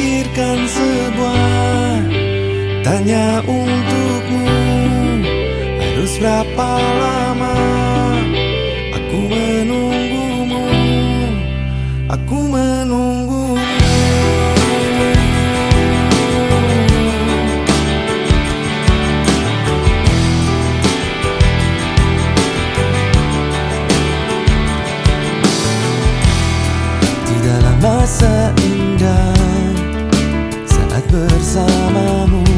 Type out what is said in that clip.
hadirkan sebuah tanya untukmu. Harus berapa lama aku menunggumu? Aku menunggumu. Tidaklah masa indah saat bersamamu